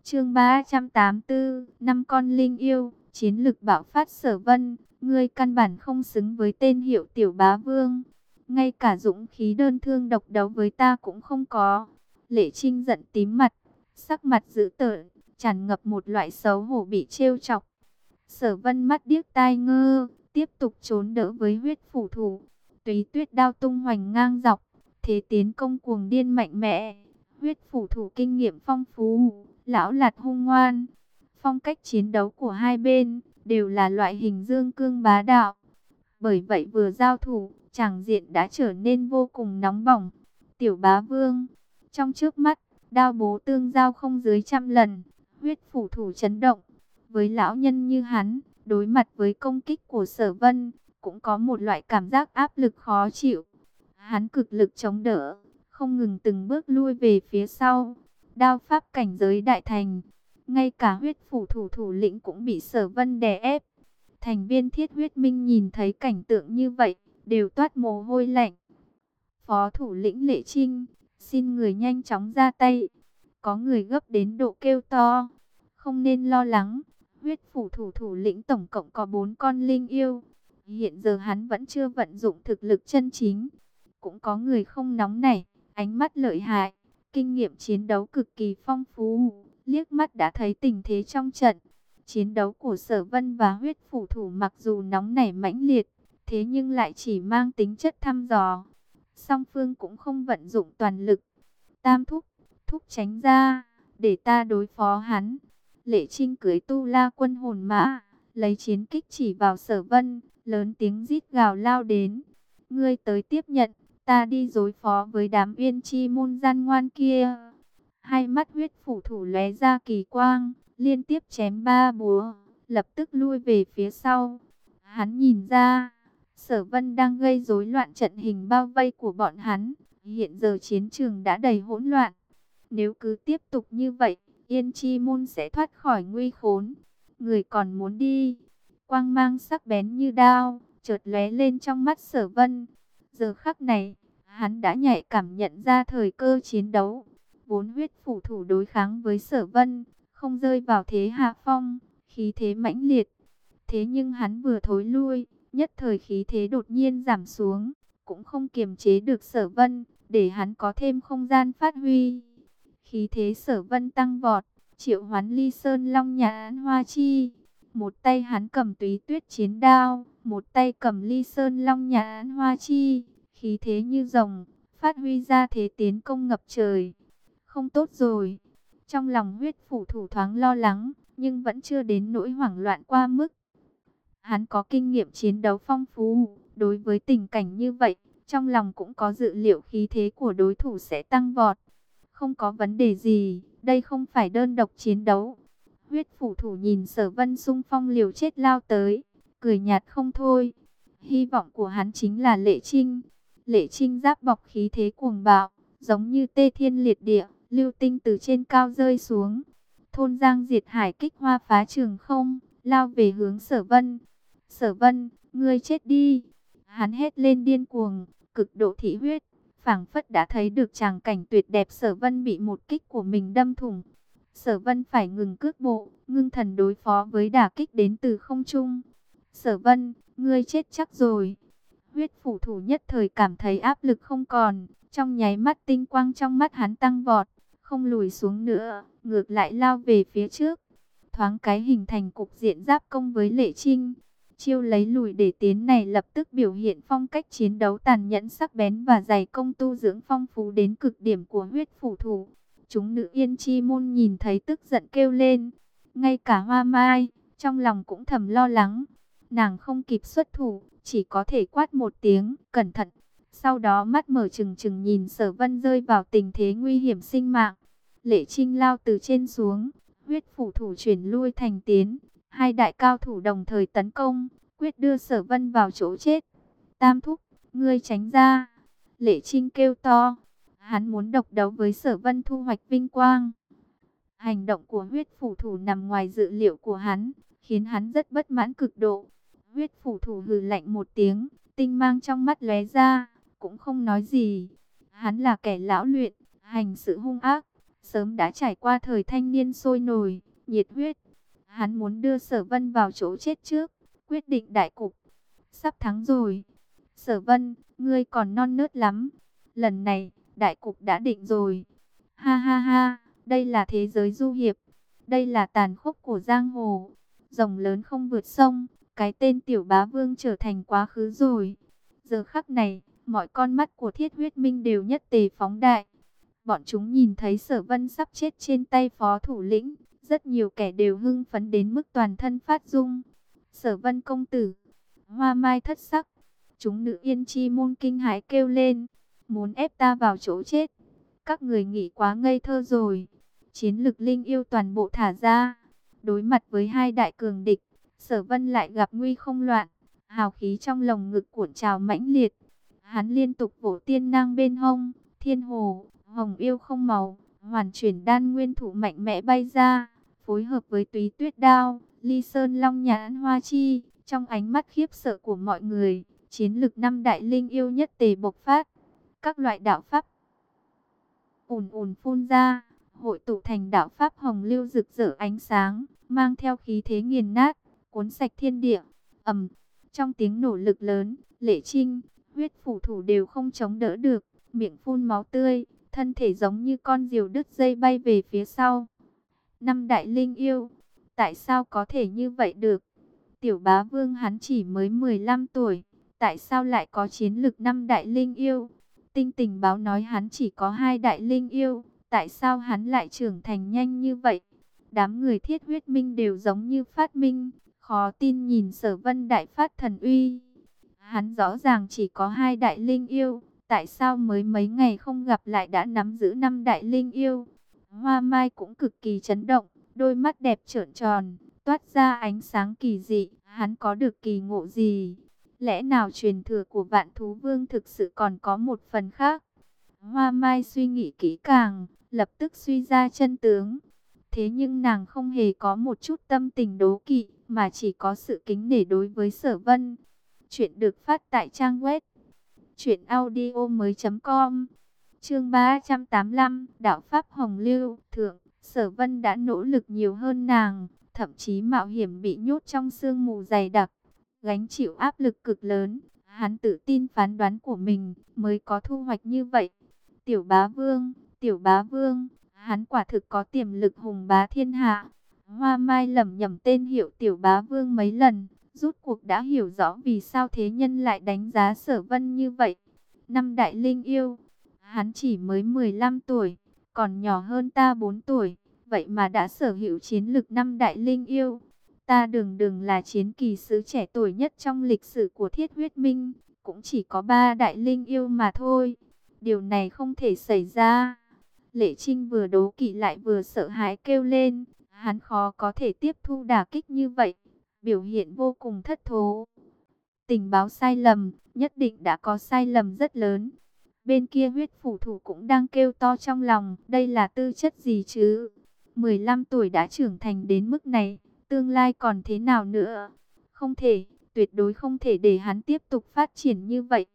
Chương 384, năm con linh yêu, chiến lực bạo phát Sở Vân, ngươi căn bản không xứng với tên hiệu tiểu bá vương, ngay cả dũng khí đơn thương độc đấu với ta cũng không có. Lệ Trinh giận tím mặt, sắc mặt dữ tợn, tràn ngập một loại xấu hổ bị trêu chọc. Sở Vân mắt điếc tai ngơ, tiếp tục trốn đỡ với huyết phủ thủ. Túy tuyết đao tung hoành ngang dọc, thế tiến công cuồng điên mạnh mẽ. Huyết phủ thủ kinh nghiệm phong phú, lão lạt hung ngoan. Phong cách chiến đấu của hai bên đều là loại hình dương cương bá đạo. Bởi vậy vừa giao thủ, chàng diện đã trở nên vô cùng nóng bỏng. Tiểu bá vương, trong trước mắt, đao bố tương giao không dưới trăm lần, huyết phủ thủ chấn động. Với lão nhân như hắn, đối mặt với công kích của sở vân, cũng có một loại cảm giác áp lực khó chịu. Hắn cực lực chống đỡ, không ngừng từng bước lui về phía sau. Đao pháp cảnh giới đại thành, ngay cả huyết phủ thủ thủ lĩnh cũng bị sở vân đè ép. Thành viên thiết huyết minh nhìn thấy cảnh tượng như vậy, đều toát mồ hôi lạnh. Phó thủ lĩnh Lệ Trinh, xin người nhanh chóng ra tay. Có người gấp đến độ kêu to. Không nên lo lắng, huyết phủ thủ thủ lĩnh tổng cộng có 4 con linh yêu. Hiện giờ hắn vẫn chưa vận dụng thực lực chân chính. Cũng có người không nóng nảy, ánh mắt lợi hại, kinh nghiệm chiến đấu cực kỳ phong phú. Liếc mắt đã thấy tình thế trong trận. Chiến đấu của sở vân và huyết phủ thủ mặc dù nóng nảy mãnh liệt, thế nhưng lại chỉ mang tính chất thăm dò. Song phương cũng không vận dụng toàn lực. Tam thúc, thúc tránh ra, để ta đối phó hắn. Lệ Trinh cưới tu la quân hồn mã, lấy chiến kích chỉ vào sở vân, lớn tiếng rít gào lao đến. Ngươi tới tiếp nhận, ta đi đối phó với đám uyên chi môn gian ngoan kia. Hai mắt huyết phủ thủ lóe ra kỳ quang, liên tiếp chém ba búa, lập tức lui về phía sau. Hắn nhìn ra, sở vân đang gây rối loạn trận hình bao vây của bọn hắn. Hiện giờ chiến trường đã đầy hỗn loạn. Nếu cứ tiếp tục như vậy, Yên Chi Môn sẽ thoát khỏi nguy khốn. Người còn muốn đi. Quang mang sắc bén như đao, chợt lóe lên trong mắt sở vân. Giờ khắc này, hắn đã nhạy cảm nhận ra thời cơ chiến đấu. Vốn huyết phủ thủ đối kháng với sở vân, không rơi vào thế hạ phong, khí thế mãnh liệt. Thế nhưng hắn vừa thối lui, nhất thời khí thế đột nhiên giảm xuống, cũng không kiềm chế được sở vân, để hắn có thêm không gian phát huy. Khí thế sở vân tăng vọt, triệu hoán ly sơn long nhà án hoa chi. Một tay hắn cầm túy tuyết chiến đao, một tay cầm ly sơn long nhà án hoa chi. Khí thế như rồng, phát huy ra thế tiến công ngập trời. Không tốt rồi. Trong lòng huyết phủ thủ thoáng lo lắng, nhưng vẫn chưa đến nỗi hoảng loạn qua mức. Hắn có kinh nghiệm chiến đấu phong phú, đối với tình cảnh như vậy, trong lòng cũng có dự liệu khí thế của đối thủ sẽ tăng vọt. Không có vấn đề gì, đây không phải đơn độc chiến đấu. Huyết phủ thủ nhìn sở vân sung phong liều chết lao tới, cười nhạt không thôi. Hy vọng của hắn chính là lệ trinh. Lệ trinh giáp bọc khí thế cuồng bạo, giống như tê thiên liệt địa, lưu tinh từ trên cao rơi xuống. Thôn giang diệt hải kích hoa phá trường không, lao về hướng sở vân. Sở vân, ngươi chết đi. Hắn hét lên điên cuồng, cực độ thị huyết phảng phất đã thấy được tràng cảnh tuyệt đẹp sở vân bị một kích của mình đâm thủng. Sở vân phải ngừng cước bộ, ngưng thần đối phó với đả kích đến từ không trung. Sở vân, ngươi chết chắc rồi. Huyết phủ thủ nhất thời cảm thấy áp lực không còn, trong nháy mắt tinh quang trong mắt hắn tăng vọt, không lùi xuống nữa, ngược lại lao về phía trước. Thoáng cái hình thành cục diện giáp công với lệ trinh. Chiêu lấy lùi để tiến này lập tức biểu hiện phong cách chiến đấu tàn nhẫn sắc bén và dày công tu dưỡng phong phú đến cực điểm của huyết phủ thủ. Chúng nữ yên chi môn nhìn thấy tức giận kêu lên. Ngay cả hoa mai, trong lòng cũng thầm lo lắng. Nàng không kịp xuất thủ, chỉ có thể quát một tiếng, cẩn thận. Sau đó mắt mở trừng trừng nhìn sở vân rơi vào tình thế nguy hiểm sinh mạng. Lệ trinh lao từ trên xuống, huyết phủ thủ chuyển lui thành tiến Hai đại cao thủ đồng thời tấn công, quyết đưa sở vân vào chỗ chết. Tam thúc, ngươi tránh ra. Lệ Trinh kêu to. Hắn muốn độc đấu với sở vân thu hoạch vinh quang. Hành động của huyết phủ thủ nằm ngoài dự liệu của hắn, khiến hắn rất bất mãn cực độ. Huyết phủ thủ hừ lạnh một tiếng, tinh mang trong mắt lóe ra, cũng không nói gì. Hắn là kẻ lão luyện, hành sự hung ác, sớm đã trải qua thời thanh niên sôi nổi, nhiệt huyết. Hắn muốn đưa sở vân vào chỗ chết trước, quyết định đại cục. Sắp thắng rồi. Sở vân, ngươi còn non nớt lắm. Lần này, đại cục đã định rồi. Ha ha ha, đây là thế giới du hiệp. Đây là tàn khốc của giang hồ. Rồng lớn không vượt sông, cái tên tiểu bá vương trở thành quá khứ rồi. Giờ khắc này, mọi con mắt của thiết huyết minh đều nhất tề phóng đại. Bọn chúng nhìn thấy sở vân sắp chết trên tay phó thủ lĩnh, rất nhiều kẻ đều hưng phấn đến mức toàn thân phát rung. Sở vân công tử, hoa mai thất sắc, chúng nữ yên chi môn kinh hãi kêu lên, muốn ép ta vào chỗ chết. Các người nghĩ quá ngây thơ rồi, chiến lực linh yêu toàn bộ thả ra. Đối mặt với hai đại cường địch, sở vân lại gặp nguy không loạn, hào khí trong lồng ngực cuộn trào mãnh liệt. Hắn liên tục vỗ tiên năng bên hông, thiên hồ, hồng yêu không màu, hoàn chuyển đan nguyên thủ mạnh mẽ bay ra, phối hợp với túy tuyết đao, ly sơn long nhãn hoa chi, trong ánh mắt khiếp sợ của mọi người, chiến lực năm đại linh yêu nhất tề bộc phát. Các loại đạo pháp ùn ùn phun ra, hội tụ thành đạo pháp hồng lưu rực rỡ ánh sáng, mang theo khí thế nghiền nát, cuốn sạch thiên địa. Ầm, trong tiếng nổ lực lớn, Lệ Trinh, huyết phủ thủ đều không chống đỡ được, miệng phun máu tươi, thân thể giống như con diều đứt dây bay về phía sau. Năm đại linh yêu, tại sao có thể như vậy được? Tiểu bá vương hắn chỉ mới 15 tuổi, tại sao lại có chiến lực năm đại linh yêu? Tinh tình báo nói hắn chỉ có hai đại linh yêu, tại sao hắn lại trưởng thành nhanh như vậy? Đám người thiết huyết minh đều giống như phát minh, khó tin nhìn sở vân đại phát thần uy. Hắn rõ ràng chỉ có hai đại linh yêu, tại sao mới mấy ngày không gặp lại đã nắm giữ năm đại linh yêu? Hoa mai cũng cực kỳ chấn động, đôi mắt đẹp trợn tròn, toát ra ánh sáng kỳ dị, hắn có được kỳ ngộ gì? Lẽ nào truyền thừa của vạn thú vương thực sự còn có một phần khác? Hoa mai suy nghĩ kỹ càng, lập tức suy ra chân tướng. Thế nhưng nàng không hề có một chút tâm tình đố kỵ, mà chỉ có sự kính nể đối với sở vân. Chuyện được phát tại trang web chuyểnaudio.com Chương 385 Đạo Pháp Hồng Lưu Thượng Sở Vân đã nỗ lực nhiều hơn nàng, thậm chí mạo hiểm bị nhốt trong sương mù dày đặc, gánh chịu áp lực cực lớn. Hắn tự tin phán đoán của mình mới có thu hoạch như vậy. Tiểu bá vương, tiểu bá vương, hắn quả thực có tiềm lực hùng bá thiên hạ. Hoa Mai lẩm nhẩm tên hiệu tiểu bá vương mấy lần, rút cuộc đã hiểu rõ vì sao thế nhân lại đánh giá sở vân như vậy. Năm đại linh yêu, hắn chỉ mới 15 tuổi, còn nhỏ hơn ta 4 tuổi, vậy mà đã sở hữu chiến lực năm đại linh yêu. Ta đường đường là chiến kỳ sứ trẻ tuổi nhất trong lịch sử của thiết huyết minh, cũng chỉ có ba đại linh yêu mà thôi. Điều này không thể xảy ra. Lệ Trinh vừa đố kỵ lại vừa sợ hãi kêu lên, hắn khó có thể tiếp thu đả kích như vậy, biểu hiện vô cùng thất thố. Tình báo sai lầm, nhất định đã có sai lầm rất lớn. Bên kia huyết phủ thủ cũng đang kêu to trong lòng, đây là tư chất gì chứ? 15 tuổi đã trưởng thành đến mức này, tương lai còn thế nào nữa? Không thể, tuyệt đối không thể để hắn tiếp tục phát triển như vậy.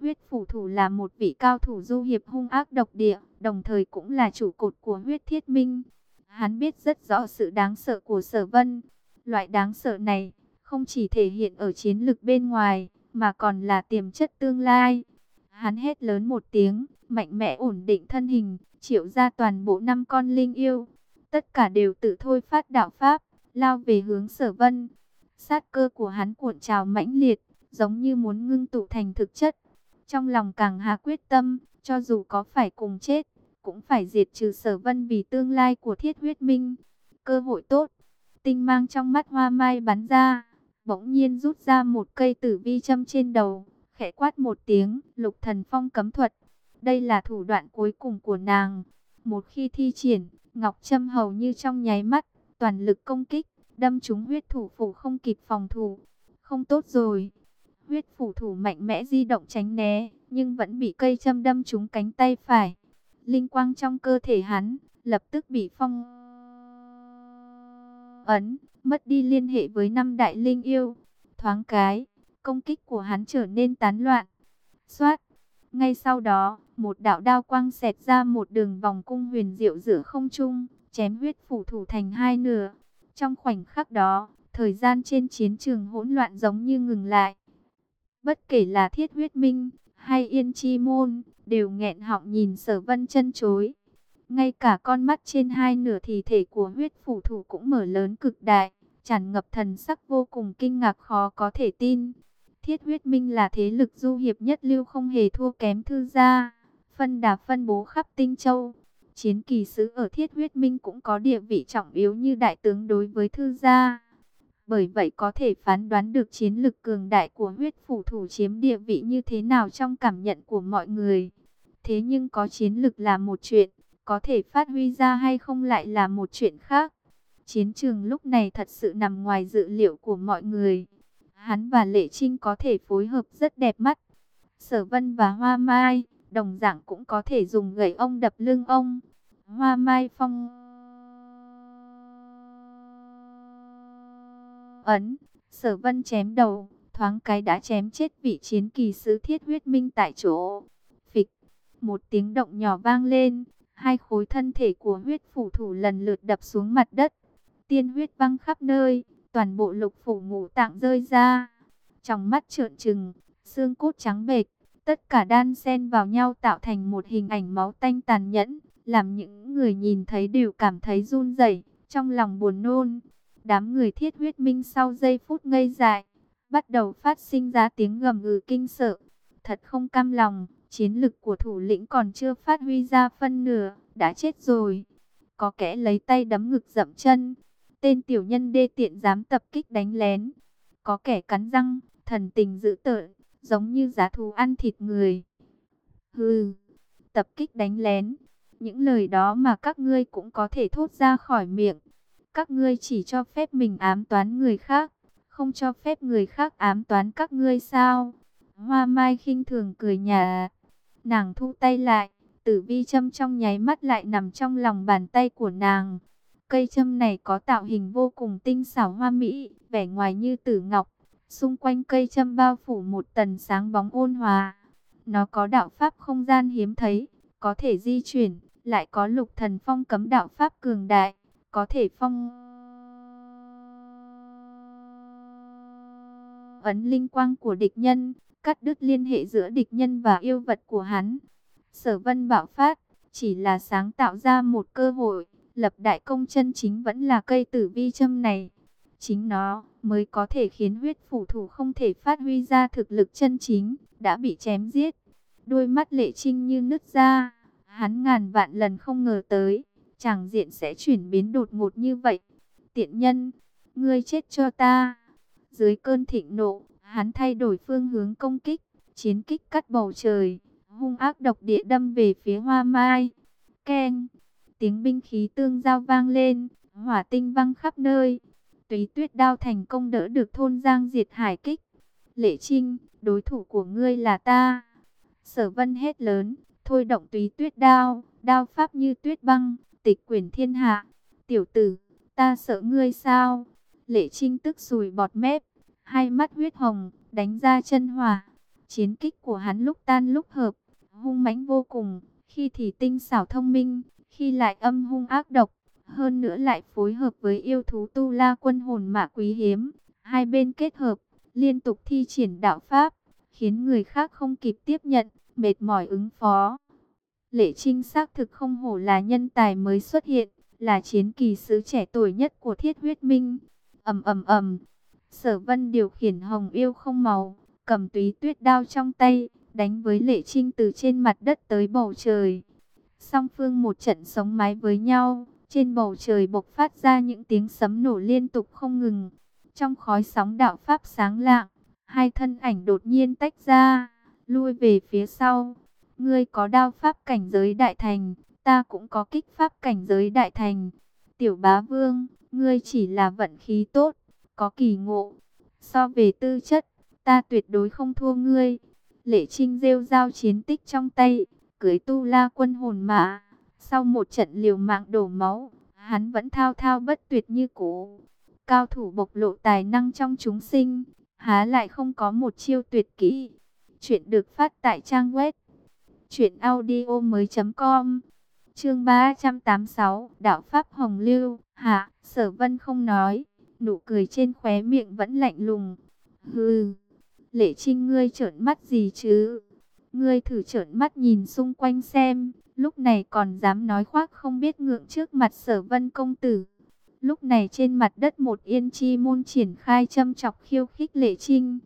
Huyết phủ thủ là một vị cao thủ du hiệp hung ác độc địa, đồng thời cũng là chủ cột của huyết thiết minh. Hắn biết rất rõ sự đáng sợ của sở vân. Loại đáng sợ này, không chỉ thể hiện ở chiến lực bên ngoài, mà còn là tiềm chất tương lai. Hắn hét lớn một tiếng, mạnh mẽ ổn định thân hình, triệu ra toàn bộ năm con linh yêu. Tất cả đều tự thôi phát đạo pháp, lao về hướng sở vân. Sát cơ của hắn cuộn trào mãnh liệt, giống như muốn ngưng tụ thành thực chất. Trong lòng càng hà quyết tâm, cho dù có phải cùng chết, cũng phải diệt trừ sở vân vì tương lai của thiết huyết minh. Cơ hội tốt, tinh mang trong mắt hoa mai bắn ra, bỗng nhiên rút ra một cây tử vi châm trên đầu, khẽ quát một tiếng, lục thần phong cấm thuật. Đây là thủ đoạn cuối cùng của nàng. Một khi thi triển, ngọc châm hầu như trong nháy mắt, toàn lực công kích, đâm trúng huyết thủ phủ không kịp phòng thủ. Không tốt rồi. Huyết phủ thủ mạnh mẽ di động tránh né, nhưng vẫn bị cây châm đâm trúng cánh tay phải. Linh quang trong cơ thể hắn, lập tức bị phong ấn, mất đi liên hệ với năm đại linh yêu. Thoáng cái, công kích của hắn trở nên tán loạn. Xoát! Ngay sau đó, một đạo đao quang xẹt ra một đường vòng cung huyền diệu giữa không trung, chém huyết phủ thủ thành hai nửa. Trong khoảnh khắc đó, thời gian trên chiến trường hỗn loạn giống như ngừng lại. Bất kể là thiết huyết minh, hay yên chi môn, đều nghẹn họng nhìn sở vân chân chối. Ngay cả con mắt trên hai nửa thì thể của huyết phủ thủ cũng mở lớn cực đại, tràn ngập thần sắc vô cùng kinh ngạc khó có thể tin. Thiết huyết minh là thế lực du hiệp nhất lưu không hề thua kém thư gia, phân đà phân bố khắp tinh châu. Chiến kỳ sứ ở thiết huyết minh cũng có địa vị trọng yếu như đại tướng đối với thư gia. Bởi vậy có thể phán đoán được chiến lực cường đại của huyết phủ thủ chiếm địa vị như thế nào trong cảm nhận của mọi người. Thế nhưng có chiến lực là một chuyện, có thể phát huy ra hay không lại là một chuyện khác. Chiến trường lúc này thật sự nằm ngoài dự liệu của mọi người. Hắn và Lệ Trinh có thể phối hợp rất đẹp mắt. Sở Vân và Hoa Mai, đồng dạng cũng có thể dùng gậy ông đập lưng ông. Hoa Mai phong ấn, Sở Vân chém đầu, thoáng cái đã chém chết vị chiến kỳ sứ thiết huyết minh tại chỗ. Phịch, một tiếng động nhỏ vang lên, hai khối thân thể của huyết phủ thủ lần lượt đập xuống mặt đất. Tiên huyết văng khắp nơi, toàn bộ lục phủ ngũ tạng rơi ra. Trong mắt trợn trừng, xương cốt trắng bệch, tất cả đan xen vào nhau tạo thành một hình ảnh máu tanh tàn nhẫn, làm những người nhìn thấy đều cảm thấy run rẩy, trong lòng buồn nôn. Đám người thiết huyết minh sau giây phút ngây dại, bắt đầu phát sinh ra tiếng gầm gừ kinh sợ. Thật không cam lòng, chiến lực của thủ lĩnh còn chưa phát huy ra phân nửa, đã chết rồi. Có kẻ lấy tay đấm ngực dậm chân, tên tiểu nhân đê tiện dám tập kích đánh lén. Có kẻ cắn răng, thần tình dữ tợn, giống như giá thú ăn thịt người. Hừ, tập kích đánh lén, những lời đó mà các ngươi cũng có thể thốt ra khỏi miệng. Các ngươi chỉ cho phép mình ám toán người khác, không cho phép người khác ám toán các ngươi sao? Hoa Mai khinh thường cười nhà. Nàng thu tay lại, tử vi châm trong nháy mắt lại nằm trong lòng bàn tay của nàng. Cây châm này có tạo hình vô cùng tinh xảo hoa mỹ, vẻ ngoài như tử ngọc. Xung quanh cây châm bao phủ một tần sáng bóng ôn hòa. Nó có đạo pháp không gian hiếm thấy, có thể di chuyển, lại có lục thần phong cấm đạo pháp cường đại có thể phong ấn linh quang của địch nhân, cắt đứt liên hệ giữa địch nhân và yêu vật của hắn. Sở vân bảo phát, chỉ là sáng tạo ra một cơ hội, lập đại công chân chính vẫn là cây tử vi châm này. Chính nó mới có thể khiến huyết phủ thủ không thể phát huy ra thực lực chân chính, đã bị chém giết. Đôi mắt lệ trinh như nứt ra, hắn ngàn vạn lần không ngờ tới Chẳng diện sẽ chuyển biến đột ngột như vậy. Tiện nhân, ngươi chết cho ta. Dưới cơn thịnh nộ, hắn thay đổi phương hướng công kích, chiến kích cắt bầu trời, hung ác độc địa đâm về phía hoa mai. Keng, tiếng binh khí tương giao vang lên, hỏa tinh văng khắp nơi. Túy tuyết đao thành công đỡ được thôn giang diệt hải kích. Lệ Trinh, đối thủ của ngươi là ta. Sở vân hét lớn, thôi động túy tuyết đao, đao pháp như tuyết băng, tịch quyển thiên hạ. Tiểu tử, ta sợ ngươi sao? Lệ Trinh tức sùi bọt mép, hai mắt huyết hồng, đánh ra chân hỏa. Chiến kích của hắn lúc tan lúc hợp, hung mãnh vô cùng, khi thì tinh xảo thông minh, khi lại âm hung ác độc, hơn nữa lại phối hợp với yêu thú tu la quân hồn mạ quý hiếm. Hai bên kết hợp, liên tục thi triển đạo pháp, khiến người khác không kịp tiếp nhận, mệt mỏi ứng phó. Lệ Trinh xác thực không hổ là nhân tài mới xuất hiện, là chiến kỳ sứ trẻ tuổi nhất của thiết huyết minh. ầm ầm ầm, sở vân điều khiển hồng yêu không màu, cầm túy tuyết đao trong tay, đánh với Lệ Trinh từ trên mặt đất tới bầu trời. Song phương một trận sống mái với nhau, trên bầu trời bộc phát ra những tiếng sấm nổ liên tục không ngừng. Trong khói sóng đạo pháp sáng lạng, hai thân ảnh đột nhiên tách ra, lui về phía sau. Ngươi có đao pháp cảnh giới đại thành, ta cũng có kích pháp cảnh giới đại thành. Tiểu bá vương, ngươi chỉ là vận khí tốt, có kỳ ngộ. So về tư chất, ta tuyệt đối không thua ngươi. Lệ Trinh rêu giao chiến tích trong tay, cưới tu la quân hồn mã. Sau một trận liều mạng đổ máu, hắn vẫn thao thao bất tuyệt như cũ. Cao thủ bộc lộ tài năng trong chúng sinh, há lại không có một chiêu tuyệt kỹ. Chuyện được phát tại trang web Chuyện audio mới com Chương 386 Đạo Pháp Hồng Lưu Hạ Sở Vân không nói Nụ cười trên khóe miệng vẫn lạnh lùng. Hừ Lệ Trinh ngươi trợn mắt gì chứ? Ngươi thử trợn mắt nhìn xung quanh xem Lúc này còn dám nói khoác không biết ngượng trước mặt sở vân công tử. Lúc này trên mặt đất một yên chi môn triển khai châm chọc khiêu khích Lệ Trinh.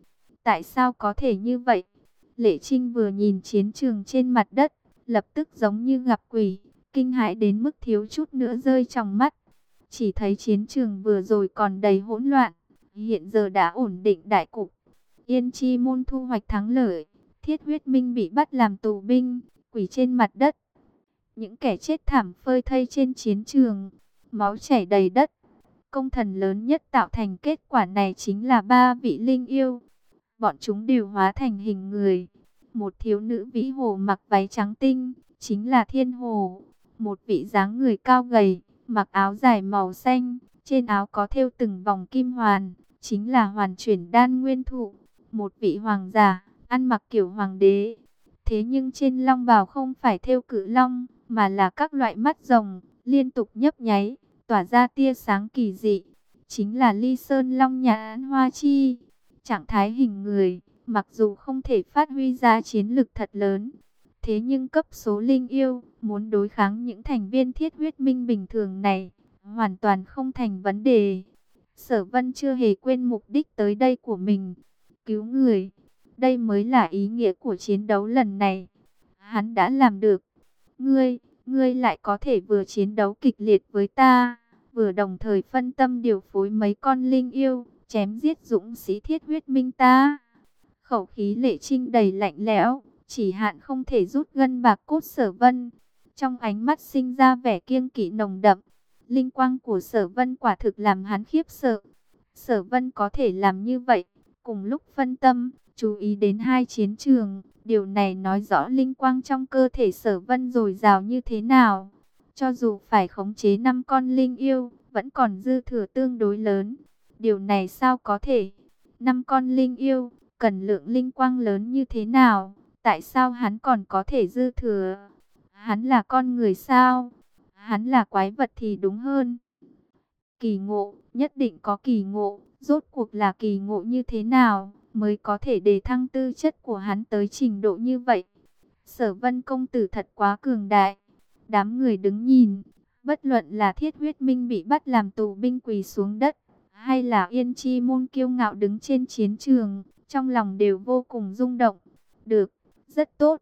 Tại sao có thể như vậy? Lệ Trinh vừa nhìn chiến trường trên mặt đất, lập tức giống như gặp quỷ, kinh hãi đến mức thiếu chút nữa rơi trong mắt. Chỉ thấy chiến trường vừa rồi còn đầy hỗn loạn, Hiện giờ đã ổn định đại cục. Yên chi môn thu hoạch thắng lợi. Thiết huyết minh bị bắt làm tù binh, quỷ trên mặt đất. Những kẻ chết thảm phơi thây trên chiến trường, máu chảy đầy đất. Công thần lớn nhất tạo thành kết quả này chính là ba vị linh yêu. Bọn chúng đều hóa thành hình người. Một thiếu nữ vĩ hồ mặc váy trắng tinh, chính là thiên hồ. Một vị dáng người cao gầy, mặc áo dài màu xanh, trên áo có thêu từng vòng kim hoàn, chính là hoàn chuyển đan nguyên thụ. Một vị hoàng giả, ăn mặc kiểu hoàng đế. Thế nhưng trên long bào không phải thêu cự long, mà là các loại mắt rồng, liên tục nhấp nháy, tỏa ra tia sáng kỳ dị. Chính là ly sơn long nhà án hoa chi. Trạng thái hình người, mặc dù không thể phát huy ra chiến lực thật lớn, thế nhưng cấp số linh yêu, muốn đối kháng những thành viên thiết huyết minh bình thường này, hoàn toàn không thành vấn đề. Sở vân chưa hề quên mục đích tới đây của mình, cứu người. Đây mới là ý nghĩa của chiến đấu lần này. Hắn đã làm được. Ngươi, ngươi lại có thể vừa chiến đấu kịch liệt với ta, vừa đồng thời phân tâm điều phối mấy con linh yêu, chém giết dũng sĩ thiết huyết minh ta. Khẩu khí lệ trinh đầy lạnh lẽo, chỉ hạn không thể rút gân bạc cốt sở vân. Trong ánh mắt sinh ra vẻ kiêng kỵ nồng đậm, linh quang của sở vân quả thực làm hắn khiếp sợ. Sở vân có thể làm như vậy, cùng lúc phân tâm, chú ý đến hai chiến trường. Điều này nói rõ linh quang trong cơ thể sở vân dồi dào như thế nào. Cho dù phải khống chế năm con linh yêu, vẫn còn dư thừa tương đối lớn. Điều này sao có thể? Năm con linh yêu, cần lượng linh quang lớn như thế nào? Tại sao hắn còn có thể dư thừa? Hắn là con người sao? Hắn là quái vật thì đúng hơn. Kỳ ngộ, nhất định có kỳ ngộ. Rốt cuộc là kỳ ngộ như thế nào? mới có thể đề thăng tư chất của hắn tới trình độ như vậy. Sở vân công tử thật quá cường đại. Đám người đứng nhìn, bất luận là thiết huyết minh bị bắt làm tù binh quỳ xuống đất, hay là yên chi môn kiêu ngạo đứng trên chiến trường, trong lòng đều vô cùng rung động. Được, rất tốt.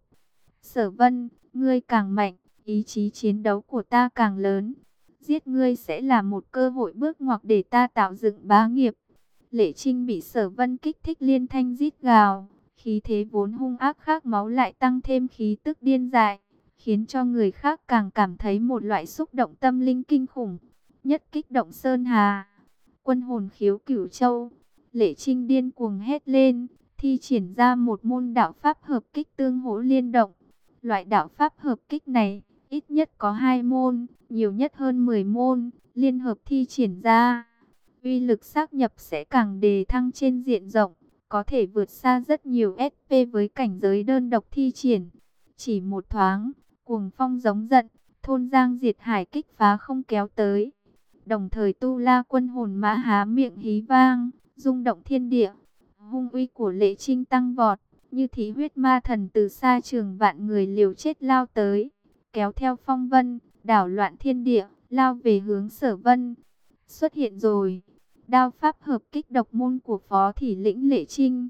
Sở vân, ngươi càng mạnh, ý chí chiến đấu của ta càng lớn. Giết ngươi sẽ là một cơ hội bước ngoặt để ta tạo dựng bá nghiệp. Lệ Trinh bị sở vân kích thích liên thanh rít gào, khí thế vốn hung ác khác máu lại tăng thêm khí tức điên dại, khiến cho người khác càng cảm thấy một loại xúc động tâm linh kinh khủng. Nhất kích động Sơn Hà, quân hồn khiếu cửu châu, Lệ Trinh điên cuồng hét lên, thi triển ra một môn đạo pháp hợp kích tương hỗ liên động. Loại đạo pháp hợp kích này, ít nhất có hai môn, nhiều nhất hơn 10 môn, liên hợp thi triển ra uy lực xác nhập sẽ càng đề thăng trên diện rộng, có thể vượt xa rất nhiều SP với cảnh giới đơn độc thi triển. Chỉ một thoáng, cuồng phong giống giận, thôn giang diệt hải kích phá không kéo tới. Đồng thời tu la quân hồn mã há miệng hí vang, rung động thiên địa. Hung uy của lệ trinh tăng vọt, như thí huyết ma thần từ xa trường vạn người liều chết lao tới. Kéo theo phong vân, đảo loạn thiên địa, lao về hướng sở vân. Xuất hiện rồi. Đao pháp hợp kích độc môn của Phó Thị Lĩnh Lệ Trinh.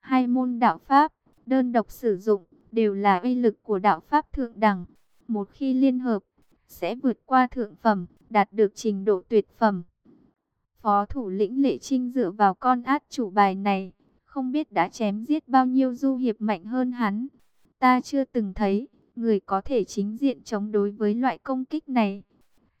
Hai môn đạo pháp, đơn độc sử dụng, đều là uy lực của đạo pháp thượng đẳng. Một khi liên hợp, sẽ vượt qua thượng phẩm, đạt được trình độ tuyệt phẩm. Phó thủ lĩnh Lệ Trinh dựa vào con át chủ bài này, không biết đã chém giết bao nhiêu du hiệp mạnh hơn hắn. Ta chưa từng thấy, người có thể chính diện chống đối với loại công kích này.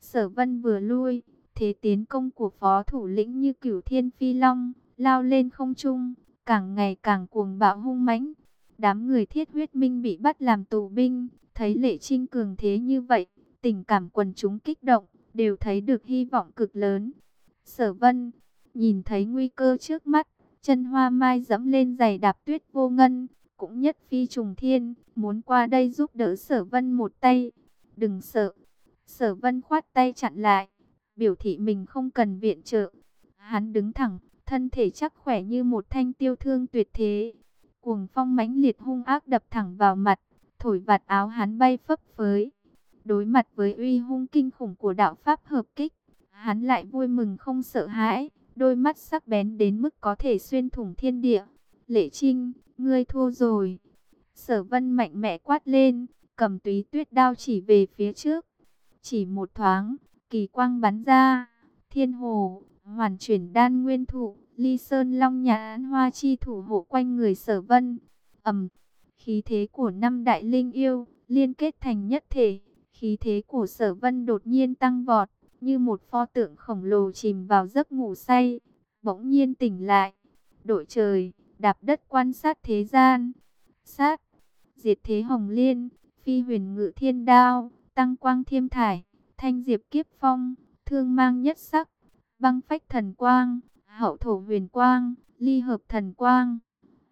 Sở vân vừa lui, Thế tiến công của phó thủ lĩnh như cửu thiên phi long, lao lên không trung, càng ngày càng cuồng bạo hung mãnh. Đám người thiết huyết minh bị bắt làm tù binh, thấy lệ trinh cường thế như vậy, tình cảm quần chúng kích động, đều thấy được hy vọng cực lớn. Sở vân, nhìn thấy nguy cơ trước mắt, chân hoa mai dẫm lên giày đạp tuyết vô ngân, cũng nhất phi trùng thiên, muốn qua đây giúp đỡ sở vân một tay. Đừng sợ, sở vân khoát tay chặn lại, biểu thị mình không cần viện trợ. Hắn đứng thẳng, thân thể chắc khỏe như một thanh tiêu thương tuyệt thế. Cuồng phong mãnh liệt hung ác đập thẳng vào mặt, thổi vạt áo hắn bay phấp phới. Đối mặt với uy hung kinh khủng của đạo pháp hợp kích, hắn lại vui mừng không sợ hãi, đôi mắt sắc bén đến mức có thể xuyên thủng thiên địa. Lệ Trinh, ngươi thua rồi. Sở vân mạnh mẽ quát lên, cầm túy tuyết đao chỉ về phía trước. Chỉ một thoáng, kỳ quang bắn ra, thiên hồ, hoàn chuyển đan nguyên thụ, Ly Sơn Long nhãn hoa chi thủ hộ quanh người sở vân. ầm khí thế của năm đại linh yêu liên kết thành nhất thể. Khí thế của sở vân đột nhiên tăng vọt, như một pho tượng khổng lồ chìm vào giấc ngủ say. Bỗng nhiên tỉnh lại, đội trời, đạp đất quan sát thế gian. Sát, diệt thế hồng liên, phi huyền ngự thiên đao, tăng quang thiêm thải, thanh diệp kiếp phong, thương mang nhất sắc, băng phách thần quang, hậu thổ huyền quang, ly hợp thần quang.